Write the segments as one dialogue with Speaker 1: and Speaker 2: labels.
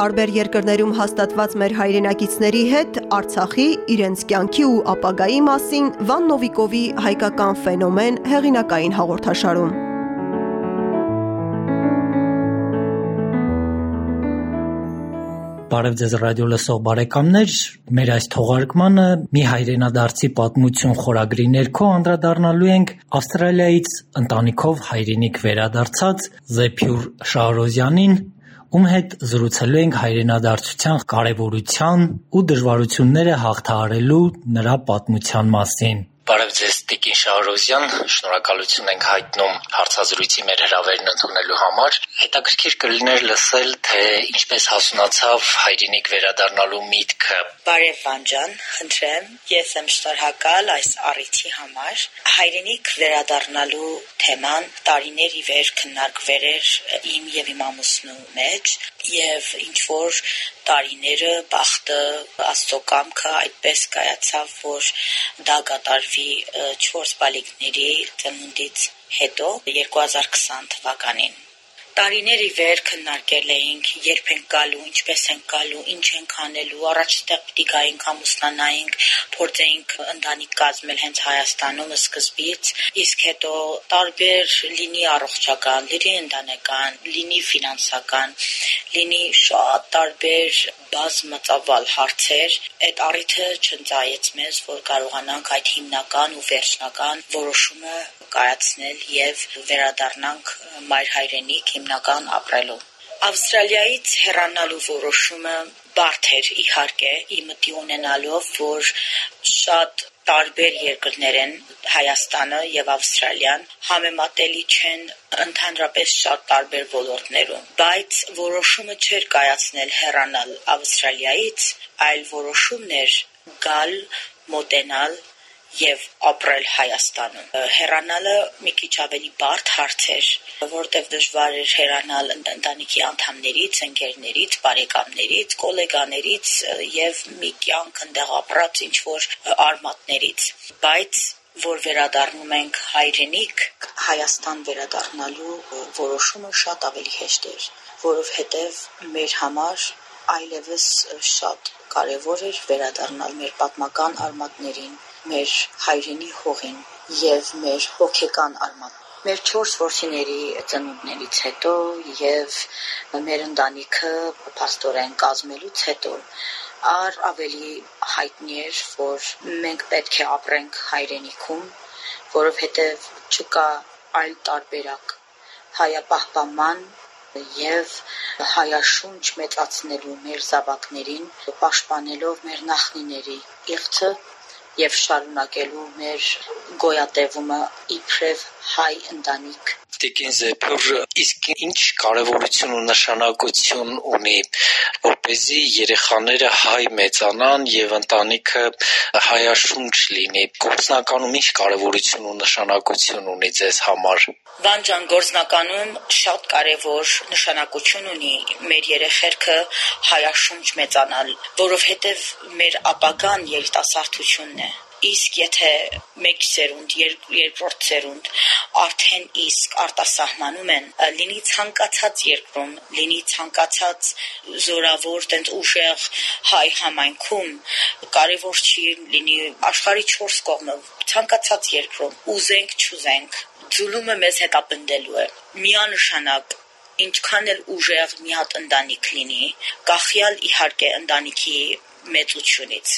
Speaker 1: Տարբեր երկրներում հաստատված մեր հայրենակիցների հետ Արցախի, իրենց կյանքի ու ապագայի մասին Վան Նովիկովի «Հայկական ֆենոմեն» հեղինակային հաղորդաշարում։
Speaker 2: Բարև Ձեզ ռադիո լսող բարեկամներ, մեր այս թողարկմանը «Մի հայրենադարձի պատմություն» խորագրի ներքո անդրադառնալու ենք Ավստրալիայից ընտանիքով հայրենիք վերադարձած Զեփյուր Շահրոզյանին, ում հետ զրուցելու ենք հայրենադարձության կարևորության ու դժվարությունները հաղթահարելու նրա պատմության մասին։
Speaker 3: Բարև Ձեզ, Շահրոզյան, շնորհակալություն ենք հայտնում հարցազրույցի մեր հրավերն ընդունելու համար։ Հետաքրքիր կլիներ լսել, թե ինչպես հասունացավ հայրենիք վերադառնալու միտքը։
Speaker 4: Բարև Վան ջան, խնդրեմ, ես եմ շնորհակալ այս առիթի համար։ Հայրենիք վերադառնալու թեման տարիներ ի վեր քննարկվել էր իմ եւ իմ ամուսնու մեջ եւ ինչ որ տարիները բախտը աստծո կամքը այդպես կայացավ, որ դա կատարվի 4 բալիկների ծնունդից հետո 2020 թվականին տարիներ ի վեր քննարկել էինք երբ ենք գալու, ինչպես ենք գալու, ինչ ենք անելու, առաջստեղ պիտի գայինք ամուսնանայինք, փորձեինք ընտանիք կազմել հենց Հայաստանում սկզբից, իսկ հետո տարբեր լինի առողջական, լինի ընտանեկան, լինի ֆինանսական, լինի շատ տարբեր բազմածավալ հարցեր, այդ առիթը չընծայեց մեզ, որ կարողանանք այդ հիմնական ու վերջնական որոշումը կայացնել եւ վերադառնանք մայր հայրենիք հիմնական ապրելու։ Ավստրալիայից հեռանալու որոշումը բարդ էր իհարկե, իմտի ունենալով, որ շատ տարբեր երկրներ են Հայաստանը եւ Ավստրալիան, համեմատելի չեն ընդհանրապես շատ տարբեր ոլորտներում, բայց որոշումը չէր կայացնել հեռանալ Ավստրալիայից, այլ որոշումն էր գալ, մոտենալ եւ ապրել Հայաստանում։ Հեռանալը մի քիչ ավելի բարդ հարց էր, որտեղ դժվար էր հեռանալ ընտանիքի անդամներից, ընկերներից, բարեկամներից, գոլեգաներից եւ մի կյանք ընդեղ ապրած ինչ որ արմատներից։ Բայց որ վերադառնում ենք հայրենիք, Հայաստան վերադառնալու որոշումը շատ ավելի հեշտ էր, որովհետև մեր համար այլևս շատ կարևոր էր վերադառնալ մեր պատմական արմատներին, մեր հայրենի հողին եւ մեր հոգեկան արմատ մեր 4 ворսիների ծնունդներից հետո եւ մեր ընտանիքը пастоրեն կազմելուց հետո ար ավելի հայտնի էր որ մենք պետք է ապրենք հայրենիքում որովհետեւ չկա այլ տարբերակ հայապահպանման եւ հայաշունչ մեծացնելու մեր զավակներին պաշտպանելով մեր նախնիների իղծը եւ շարունակելու մեր գոյատևումը իբրև հայ ընտանիք
Speaker 3: Տիկին Զեփյուր, իսկ ինչ կարևորություն ու նշանակություն ունի, որպեսզի երեխաները հայ մեծանան եւ ընտանիքը հայաշունչ լինի։ Գործնականում ինչ կարևորություն ու նշանակություն ունի ձեզ համար։
Speaker 4: Վան ջան, գործնականում շատ կարևոր նշանակություն ունի մեր երեխերքը հայաշունչ մեծանալ, որովհետեւ մեր ապագան երիտասարդությունն է իսկ եթե մեկ սերունդ, երկրորդ սերունդ արդեն իսկ արտասահմանում են, լինի ցանկացած երկրում, լինի ցանկացած զորավոր, տենց ուժեղ հայ համայնքում, կարևոր չի լինի աշխարհի 4 կողմը, ցանկացած երկրում, ուզենք, չուզենք, ձուլումը մեզ հետապնդելու է։ Միանշանակ ինչքան էլ ուժեղ մի հատ ընտանիք լինի, կախյալ իհարկե ընտանիքի մեծությունից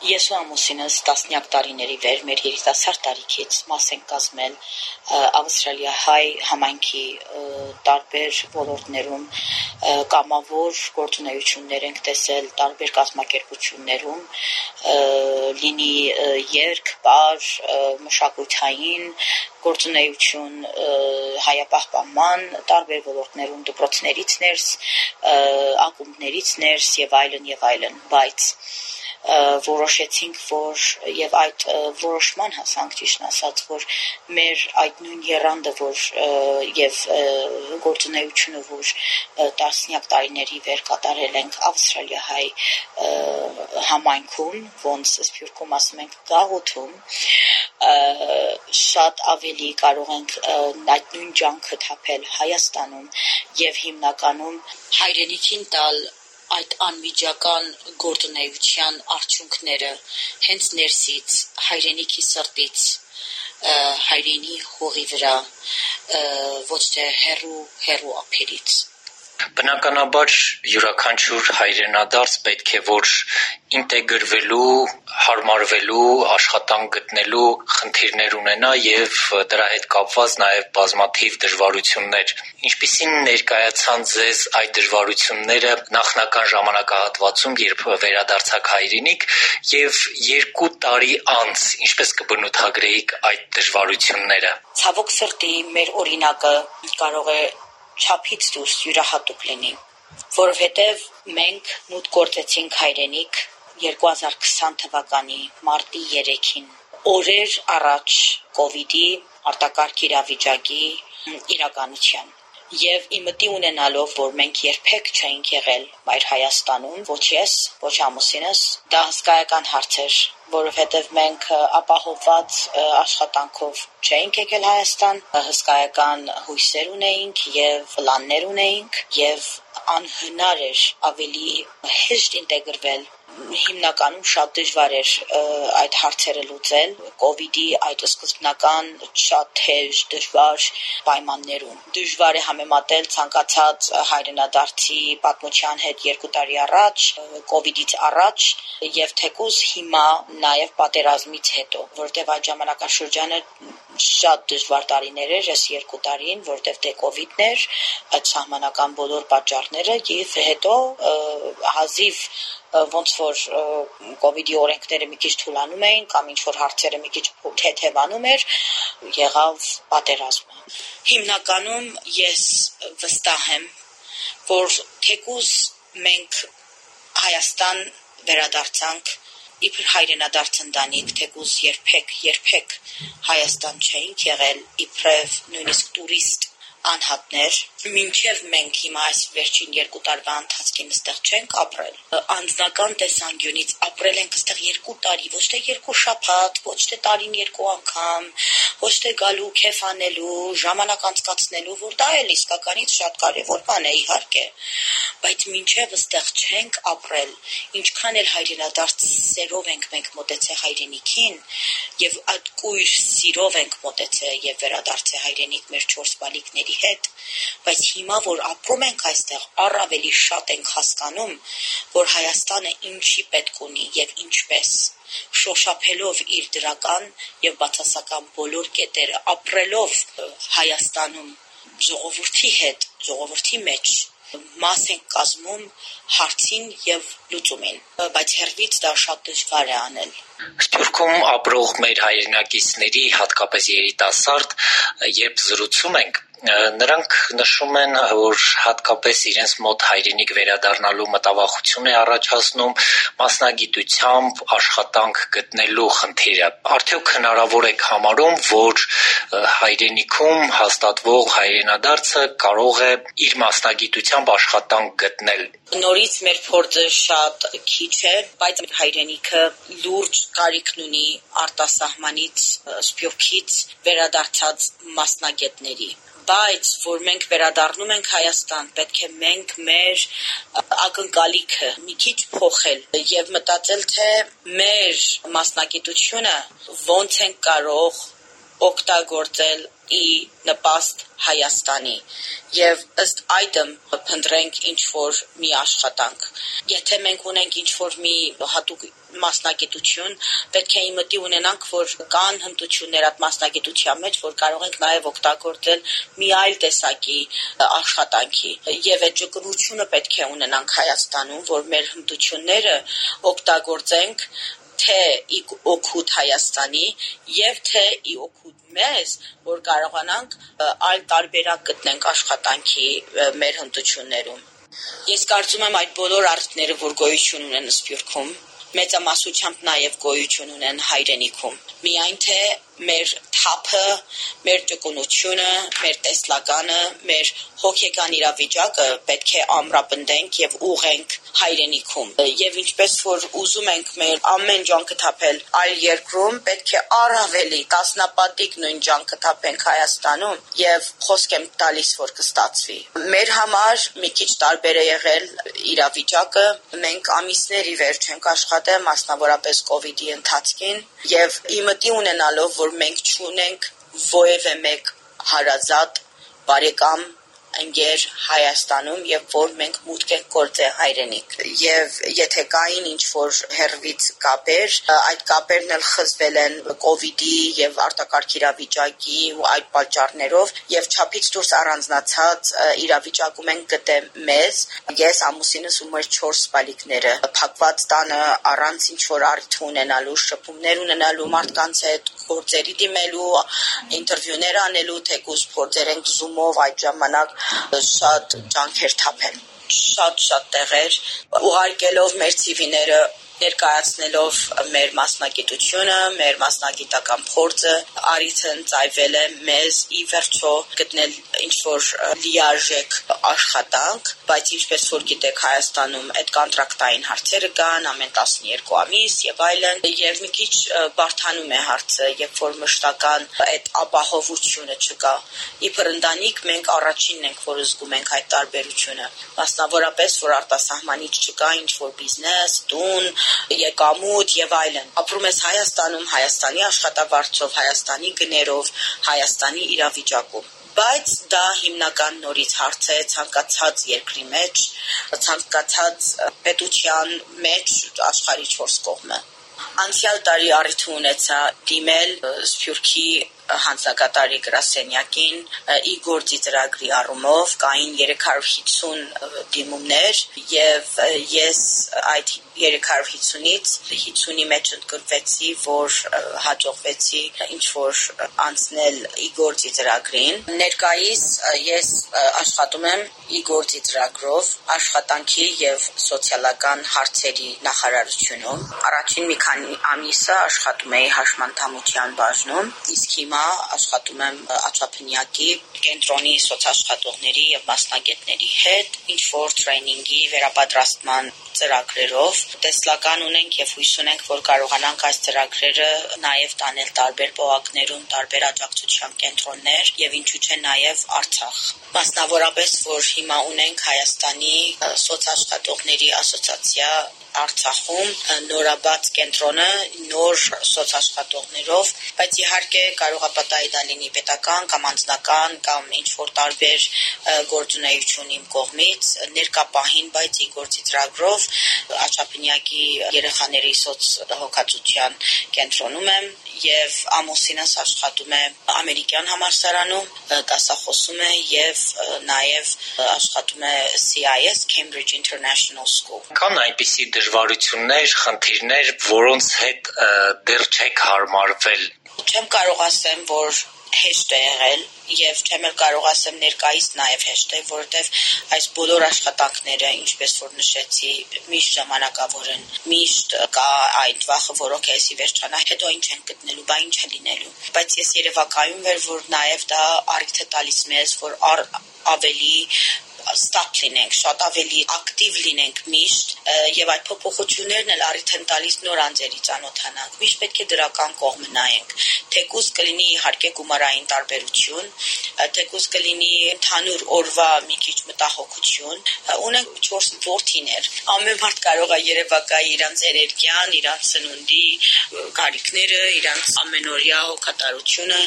Speaker 4: Ես ու ամուսինս տասնյակ տարիների վեր մեր երիտասարդ տարիքից մաս ենք կազմել ավստրալիահայ համայնքի տարբեր ոլորտներում կամավոր գործունեություններ ենք տեսել տարբեր կազմակերպություններում լինի երկ, բար, մշակութային գործունեություն հայապահպանման տարբեր ոլորտներում դպրոցներից ներս, ակումբներից ներս եւ այլն եւ այլն, բայց որոշեցինք, որ եւ այդ որոշման հասանք ճիշտ ասած, որ մեր այդ նույն երանդը, որ եւ գործունեությունը, որ տասնյակ տարիների վեր կատարել ենք Ավստրալիահայ համայնքում, ոնց սփյուռքում ասում ենք գաղութում, շատ ավելի կարող ենք այդ նույն ջանքը թափել Հայաստանում եւ հիմնականում հայրենիքին տալ այդ անմիջական գործունեության արդյունքները հենց ներսից հայրենիքի սրտից հայրենի հողի վրա ոչ թե հերու հերու ափերից
Speaker 3: Բնականաբար յուրաքանչյուր հայրենադարձ պետք է որ ինտեգրվելու, հարմարվելու, աշխատանք գտնելու խնդիրներ ունենա եւ դրա հետ կապված նաեւ բազմաթիվ դժվարություններ։ Ինչպիսին ներկայացան ձեզ այդ դժվարությունները նախնական ժամանակահատվածում, երբ վերադարձաք հայրենիք եւ երկու տարի անց ինչպես կբնութագրեիք այդ դժվարությունները։
Speaker 4: Ցավոք սրտի մեր օրինակը կարող է չափից դուրս յուրահատուկ լինի, որովհետև մենք մուտք գործեցինք հայրենիք 2020 թվականի մարտի 3-ին օրեր առաջ կ ូវ իդի արտակարգ իրավիճակի իրականության եւ իմտի ունենալով որ մենք երբեք չէինք եղել Մայր Հայաստանում ոչ ես ոչ ամուսինս դա հսկայական հարց էր որովհետև մենք ապահովված աշխատանքով չէինք եկել Հայաստան, հսկայական հույսեր ունեինք եւ պլաններ ունեինք եւ անհնար էր ավելի հեշտ ինտեգրվել հիմնականում շատ դժվար էր այդ հարցերը լուծել կ ូវ իդի այդ սկզբնական շատ թեժ դժվար պայմաններում դժվար է համեմատել ցանկացած հայրենադարձի պատմության հետ 2 տարի առաջ կ ូវ իդից առաջ եւ թեկուզ հիմա նաեւ պատերազմից հետո որտեւ այդ ժամանակաշրջանը շատ դժվար տարիներ էր այս երկու տարին, որտեղ դե կ ូវ իդն էր, այդ սահմանական բոլոր պատճառները եւ հետո հազիվ ոնց որ կ ូវ իդի օրենքները մի քիչ թուլանում էին կամ ինչ որ հարցերը մի քիչ թեթևանում էր, եղավ պատերազմը։ Հիմնականում ես վստահ եմ, որ թեկուզ մենք Հայաստան վերադարձանք իբր հայրենադարձ ընտանիք, թեկուզ երբեք, երբեք Հայաստան չէինք եղել իբրև նույնիսկ տուրիստ անհատներ, մինչև մենք հիմա այս վերջին երկու տարվա ընթացքին այստեղ չենք ապրել, անձնական տեսանկյունից ապրել ենք այստեղ երկու տարի, ոչ թե երկու շաբաթ, ոչ թե տարին երկու անգամ, ոչ թե գալու, քեֆ անելու, ժամանակ անցկացնելու, որ դա էլ իսկականից շատ կարևոր բան է, իհարկե, բայց մինչև այստեղ չենք ապրել, ինչքան էլ հայրենադարձ սերով ենք մենք մտածել հայրենիքին եւ այդ կույր սիրով ենք մտածել եւ վերադարձել հայրենիք մեր 4 բալիկների հետ, բայց հիմա որ ապրում ենք այստեղ, առավելի շատ ենք հասկանում, որ Հայաստանը ինչի պետք ունի եւ ինչպես շոշափելով իր դրական եւ բացասական բոլոր կետերը, ապրելով Հայաստանում ժողովրդի հետ, ժողովրդի մեջ մաս են կազմում հարցին եւ լուծումին բայց հերվից դա շատ դժվար է անել
Speaker 3: Սփյուռքում ապրող մեր հայրենակիցների հատկապես երիտասարդ երբ զրուցում ենք Նրանք նշում են, որ հատկապես իրենց մոտ հայրենիք վերադառնալու մտավախություն է առաջացնում մասնագիտությամբ աշխատանք գտնելու խնդիրը։ Արդյոք հնարավոր է համարում, որ հայրենիքում հաստատվող հայրենադարձը կարող է իր մասնագիտությամբ աշխատանք գտնել։
Speaker 4: Նորից մեր փորձը շատ քիչ է, բայց հայրենիքը լուրջ կարիքն ունի արտասահմանից, սփյուռքից վերադարձած մասնագետների բայց որ մենք վերադառնում ենք Հայաստան, պետք է մենք մեր ակնկալիքը մի քիչ փոխել եւ մտածել թե մեր մասնագիտությունը ոնց են կարող օգտագործել ի նպաստ Հայաստանի եւ ըստ այդմ փնտրենք ինչ որ մի աշխատանք եթե մենք ունենք ինչ որ մի հատուկ մասնագիտություն պետք է իմտի ունենանք որ կան հմտություններ այդ մասնագիտության մեջ որ կարող ենք նաեւ օգտագործել մի այլ տեսակի աշխատանքի եւ այդ ճկունությունը պետք է ունենանք Հայաստանում որ մեր հմտությունները օգտագործենք թե օգուտ Հայաստանի եւ թե օգուտ մեզ, որ կարողանանք այլ տարբերակ գտնենք աշխատանքի մեր հմտություններում։ Ես կարծում եմ այդ բոլոր արդյունքները, որ գոյություն ունեն Սփյուռքում, մեծամասնությամբ նաև գոյություն ունեն հայրենիքում։ Միայն թե մեր թափը, մեր ճկունությունը, մեր տեսլականը, մեր հոգեկան իրավիճակը պետք է ամրապնդենք եւ ուղենք հայրենիքում։ Եվ ինչպես որ ուզում ենք մեր ամեն ջանքը թափել այլ երկրում, պետք է առավելի տասնապատիկ նույն ջանքը թափենք Հայաստանում եւ խոսք եմ տալիս որ կստացվի։ Մեր համար մի քիչ տարբեր է եղել իրավիճակը մենք ամիսների վերջ ենք աշխատել մասնավորապես կ ូវ իդի ընթացքին եւ իմտի ունենալով որ մենք ճունենք ովևէ մեկ հարազատ բարեկամ ընկեր Հայաստանում եւ որ մենք մուտք ենք գործել հայրենիք եւ եթե կային ինչ որ հերվից կապեր այդ կապերն էլ խզվել են կ ូវ իդի եւ արտակարգ իրավիճակի ու այդ պատճառներով եւ չափից դուրս առանձնացած իրավիճակում են գտե մեզ ես ամուսինս ու մեր 4 սպալիկները փակված տանը առանց ինչ որ առիթ ունենալու շփումներ ունենալու մարդկանց հետ գործերի դիմելու ինտերվյուներ անելու թեկուզ փորձեր ենք Zoom-ով այդ ժամանակ շատ ջանքեր թափել շատ-շատ տեղեր ուղարկելով մեր CV-ները ներկայացնելով մեր մասնագիտությունը, մեր մասնագիտական փորձը, արիցն ծայվել է մեզ ի վերջո գտնել ինչ որ լիարժեք աշխատանք, բայց ինչպես որ գիտեք Հայաստանում այդ կոնտրակտային հարցերը կան ամեն 12 ամիս եւ այլն, եւ մի քիչ բարթանում է հարցը, երբ որ մշտական այդ ապահովությունը չկա։ Իբր ընտանիք մենք առաջինն ենք, որ զգում ենք այդ տարբերությունը։ Մասնավորապես, որ արտասահմանից չկա ինչ որ բիզնես, տուն, եկամուտ եւ այլն։ Ապրում ես Հայաստանում, Հայաստանի աշխատավարձով, Հայաստանի գներով, Հայաստանի իրավիճակում բայց դա հիմնական նորից հարց է ցանկացած երկրի մեջ, ցանկացած պետության մեջ աշխարհի 4 կողմը։ Անցյալ տարի առիթ ունեցա դիմել Սփյուռքի հանձնակատարի գրասենյակին Իգոր ծրագրի առումով կային 350 դիմումներ եւ ես այդ 350-ից 50-ի մեջ ընդգրկվեցի, որ հաջողվեցի ինչ որ անցնել Իգոր ծրագրին։ Ներկայիս ես աշխատում եմ Իգոր ծրագրով աշխատանքի եւ սոցիալական հարցերի նախարարությունում։ Առաջին մի քանի ամիսը աշխատում էի հաշմանդամության բաժնում, իսկ հիմա աշխատում եմ Աչափնյակի կենտրոնի սոցաշխատողների եւ մասնագետների հետ ինչ որ տրեյնինգի վերապատրաստման ծրագրերով տեսլական ունենք եւ հույս ունենք որ կարողանանք այս ծրագրերը նաեւ տանել տարբեր պողակներում տարբեր աջակցության կենտրոններ եւ ինչու՞ չէ նաեւ Արցախ մասնավորապես որ հիմա ունենք Հայաստանի սոցաշխատողների ասոցիացիա Արցախում նորաբաց կենտրոնը նոր սոցաշխատողներով, բայց իհարկե կարող է պատահի դա լինի պետական կամ անձնական կամ ինչ որ տարբեր գործունեություն իմ կողմից ներկապահին, բայց ի գործի ծրագրով Աչափնյակի երեխաների սոց հոգացության կենտրոնում եմ եւ ամուսինս աշխատում է ամերիկյան համալսարանում, դասախոսում է եւ նաեւ աշխատում է CIS Cambridge International School։
Speaker 3: Կան այնպիսի դժվարություններ, խնդիրներ, որոնց հետ դեռ չեք հարմարվել։
Speaker 4: Չեմ կարող ասեմ, որ հեշտ է եղել եւ չեմ էլ կարող ասեմ ներկայիս նաեւ հեշտ է, որովհետեւ այս բոլոր աշխատանքները, ինչպես որ նշեցի, միշտ ժամանակավոր են։ Միշտ կա այդ վախը, որ օքեյ, վերջանա, հետո ինչ են գտնելու, բա ինչ է լինելու։ Բայց ես երևակայում եմ, որ նաեւ դա առիթ է տալիս մեզ, որ ավելի ստապ լինենք, շատ ավելի ակտիվ լինենք միշտ եւ այդ փոփոխություններն էլ առիթ են տալիս նոր անձերի ճանոթանանք։ Միշտ պետք է դրական կողմ նայենք, թեկուզ կլինի իհարկե գումարային տարբերություն, թեկուզ կլինի ընդհանուր օրվա մի քիչ մտահոգություն։ Ունենք 4 ворթիներ։ Ամեն մարդ կարող է Երևակայի իրանց էներգիան, իրանց սնունդի կարիքները, իրանց ամենօրյա հոգատարությունը։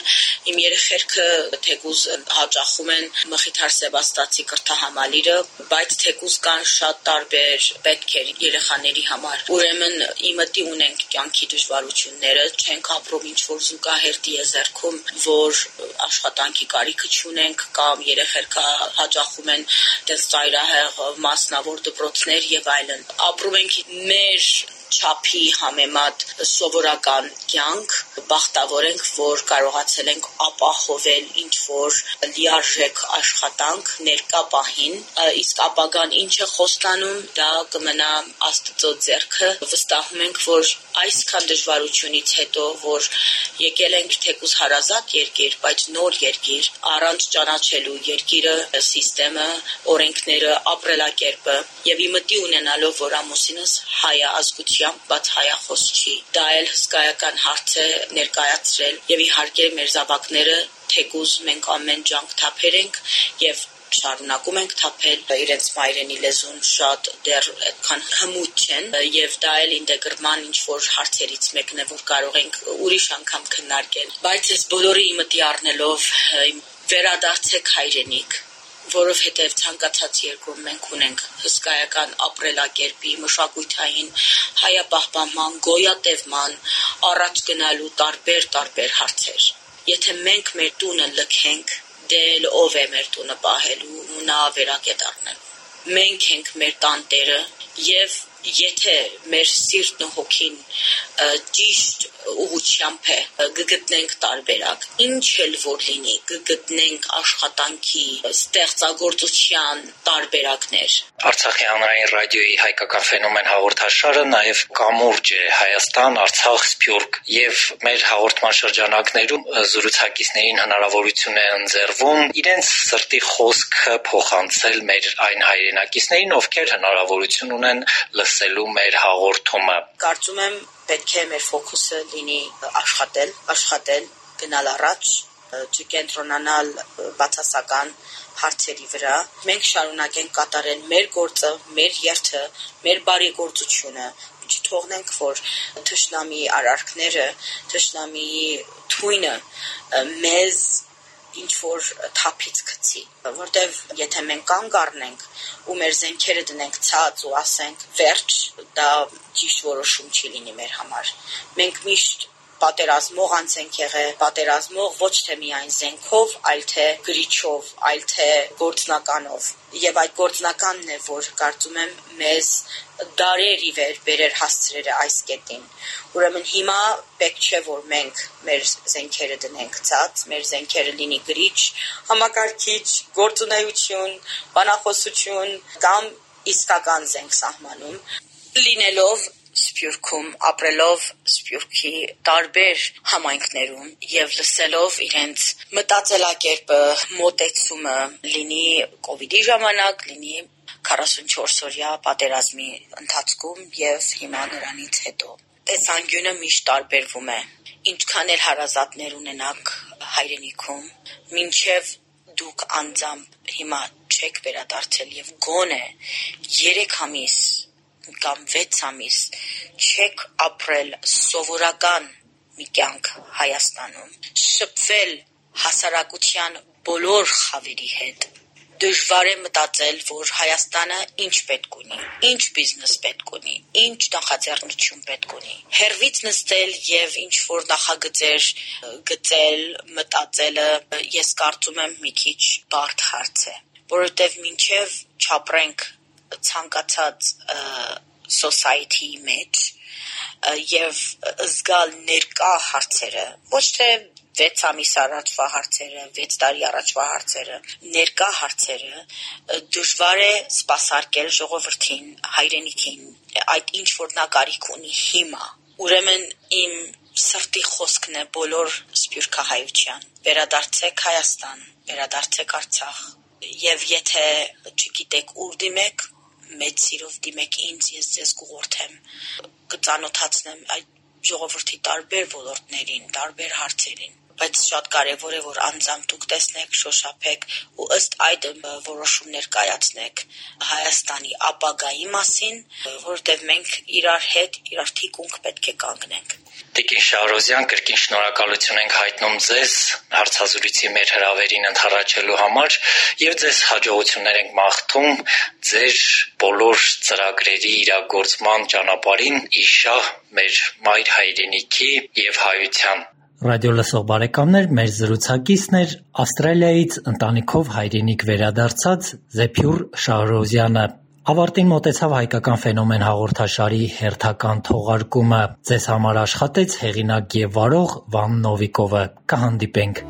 Speaker 4: Իմ երեխերքը թեկուզ հաճախում են Մխիթար Սեբաստացի կրթահան համալիրը, բայց թեկուզ կան շատ տարբեր պետքեր երեխաների համար։ Ուրեմն իմտի ունենք կյանքի դժվարությունները, չենք ապրում ինչ որ զուգահեռ դիեզերքում, որ աշխատանքի կարիքը չունենք կամ երեխերքա հաճախում են դες ծայրահեղ մասնավոր դպրոցներ եւ այլն։ Ապրում ենք մեր չափի համեմատ սովորական կյանք բախտավոր ենք որ կարողացել ենք ապահովել ինչ որ լիարժեք աշխատանք ներկա պահին իսկ ապագան ինչ է խոստանում դա կմնա աստծո ձեռքը վստահում ենք որ այսքան դժվարությունից հետո որ եկել ենք թեկուզ հարազատ երկիր բայց նոր երկիր առանց ճանաչելու երկիրը համակարգը օրենքները ապրելակերպը եւ իմտի ունենալով որ ամուսինս հայ ազգություն ուղղությամբ բաց հայախոս չի։ Դա էլ հսկայական հարց է ներկայացրել եւ իհարկե մեր զավակները թեկուզ մենք ամեն ջանք թափեր ենք եւ շարունակում ենք թափել իրենց մայրենի լեզուն շատ դեռ այդքան հմուտ չեն եւ դա էլ ինտեգրման ինչ որ հարցերից մեկն է որ կարող ենք ուրիշ անգամ քննարկել բայց այս բոլորի իմտի առնելով վերադարձեք հայրենիք որովհետև ցանկացած երկրում մենք ունենք հսկայական ապրելակերպի, մշակութային, հայապահպանման, գոյատևման առաջ գնալու տարբեր տարբեր հարցեր։ Եթե մենք մեր տունը լքենք, դե ով է մեր տունը պահելու ու նա վերակետ առնելու։ Մենք ենք մեր տան տերը եւ եթե մեր սիրտն ու հոգին ճիշտ ուղությամբ է կգտնենք տարբերակ ինչ էլ որ լինի կգտնենք աշխատանքի ստեղծագործության տարբերակներ
Speaker 3: Արցախի հանրային ռադիոյի հայկական ֆենոմեն հաղորդաշարը նաև կամուրջ է Հայաստան, Արցախ, Սփյուռք եւ մեր հաղորդման շրջանակներում զրուցակիցներին հնարավորություն է ընձեռվում իրենց սրտի խոսքը փոխանցել մեր այն հայրենակիցներին, ովքեր հնարավորություն ունեն լսելու մեր հաղորդումը։
Speaker 4: Կարծում եմ պետք է մեր ֆոկուսը լինի աշխատել, աշխատել, գնալ առաջ, չկենտրոնանալ բացասական հարցերի վրա։ Մենք շարունակենք կատարել մեր գործը, մեր երթը, մեր բարեգործությունը, չթողնենք, որ թշնամի արարքները, թշնամի թույնը մեզ ինչ որ թափից գցի, որտեվ եթե մենք կանգ առնենք ու մեր զենքերը դնենք ցած ու ասենք վերջ, դա ճիշտ որոշում չի լինի մեր համար։ Մենք միշտ պատերազմող անց ենք եղել, պատերազմող ոչ թե միայն զենքով, այլ թե գրիչով, այլ թե գործնականով։ Եվ այդ գործնականն է, որ կարծում եմ մեզ դարերի վեր բերեր հասցրել այս կետին։ Ուրեմն հիմա պետք չէ որ մենք մեր զենքերը դնենք ցած, մեր զենքերը լինի գրիչ, համակարգիչ, գործունեություն, բանախոսություն կամ իսկական զենք սահմանում լինելով Սփյուռքում ապրելով Սփյուռքի տարբեր համայնքներում եւ լսելով իրենց մտածելակերպը, մոտեցումը լինի կ ូវ իդի ժամանակ, լինի 44-օրյա պատերազմի ընթացքում եւ հիմա նրանից հետո տեսանկյունը միշտ տարբերվում է ինչքան էլ հարազատներ ունենաք հայրենիքում մինչև դուք անձամբ հիմա չեք վերադարձել եւ գոնե 3 ամիս կամ 6 ամիս չեք ապրել սովորական մի կյանք Հայաստանում, շփվել հասարակության բոլոր խավերի հետ, դժվար է մտածել, որ Հայաստանը ինչ պետք ունի, ինչ բիզնես պետք ունի, ինչ նախաձեռնություն պետք ունի։ Հերվից նստել եւ ինչ որ նախագծեր գծել, մտածելը ես կարծում եմ մի քիչ բարդ հարց է, որովհետեւ մինչեւ չապրենք ցանկացած society-ի մեջ եւ զգալ ներկա հարցերը ոչ թե 6 ամիս առաջվա հարցերը, 6 տարի առաջվա հարցերը, ներկա հարցերը դժվար է սпасարկել ժողովրդին, հայրենիքին, այդ ինչ որ նա կարիք ունի հիմա։ Ուրեմն իմ սրտի խոսքն է բոլոր սփյուռքահայության։ Վերադարձեք Հայաստան, վերադարձեք Արցախ։ Եվ եթե չգիտեք ուր դիմեք, մեծ սիրով դիմեք ինձ, ես ձեզ կուղորթեմ, կծանոթացնեմ այդ ժողովրդի տարբեր ոլորտներին, տարբեր հարցերին բայց շատ կարևոր է որ անձամբ դուք տեսնեք, շոշափեք ու ըստ այդ որոշումներ կայացնեք Հայաստանի ապագայի մասին, որովհետև մենք իրար հետ իրար թիկունք պետք է կանգնենք։
Speaker 3: Տիկին Շարոզյան, կրկին շնորհակալություն ենք հայտնում ձեզ հարցազրույցի մեր հրավերին ընթառաջելու համար եւ ձեզ հաջողություններ ենք մաղթում ձեր բոլոր ծրագրերի իրագործման ճանապարհին իշահ մեր մայր հայրենիքի եւ հայության
Speaker 2: Ռադիո լսող բարեկամներ, մեր զրուցակիցն էր Ավստրալիայից ընտանիքով հայրենիք վերադարձած Զեփյուր Շահրոզյանը։ Ավարտին մոտեցավ հայկական ֆենոմեն հաղորդաշարի հերթական թողարկումը։ Ձեզ համար աշխատեց հեղինակ եւ վարող Վան Նովիկովը։ Կհանդիպենք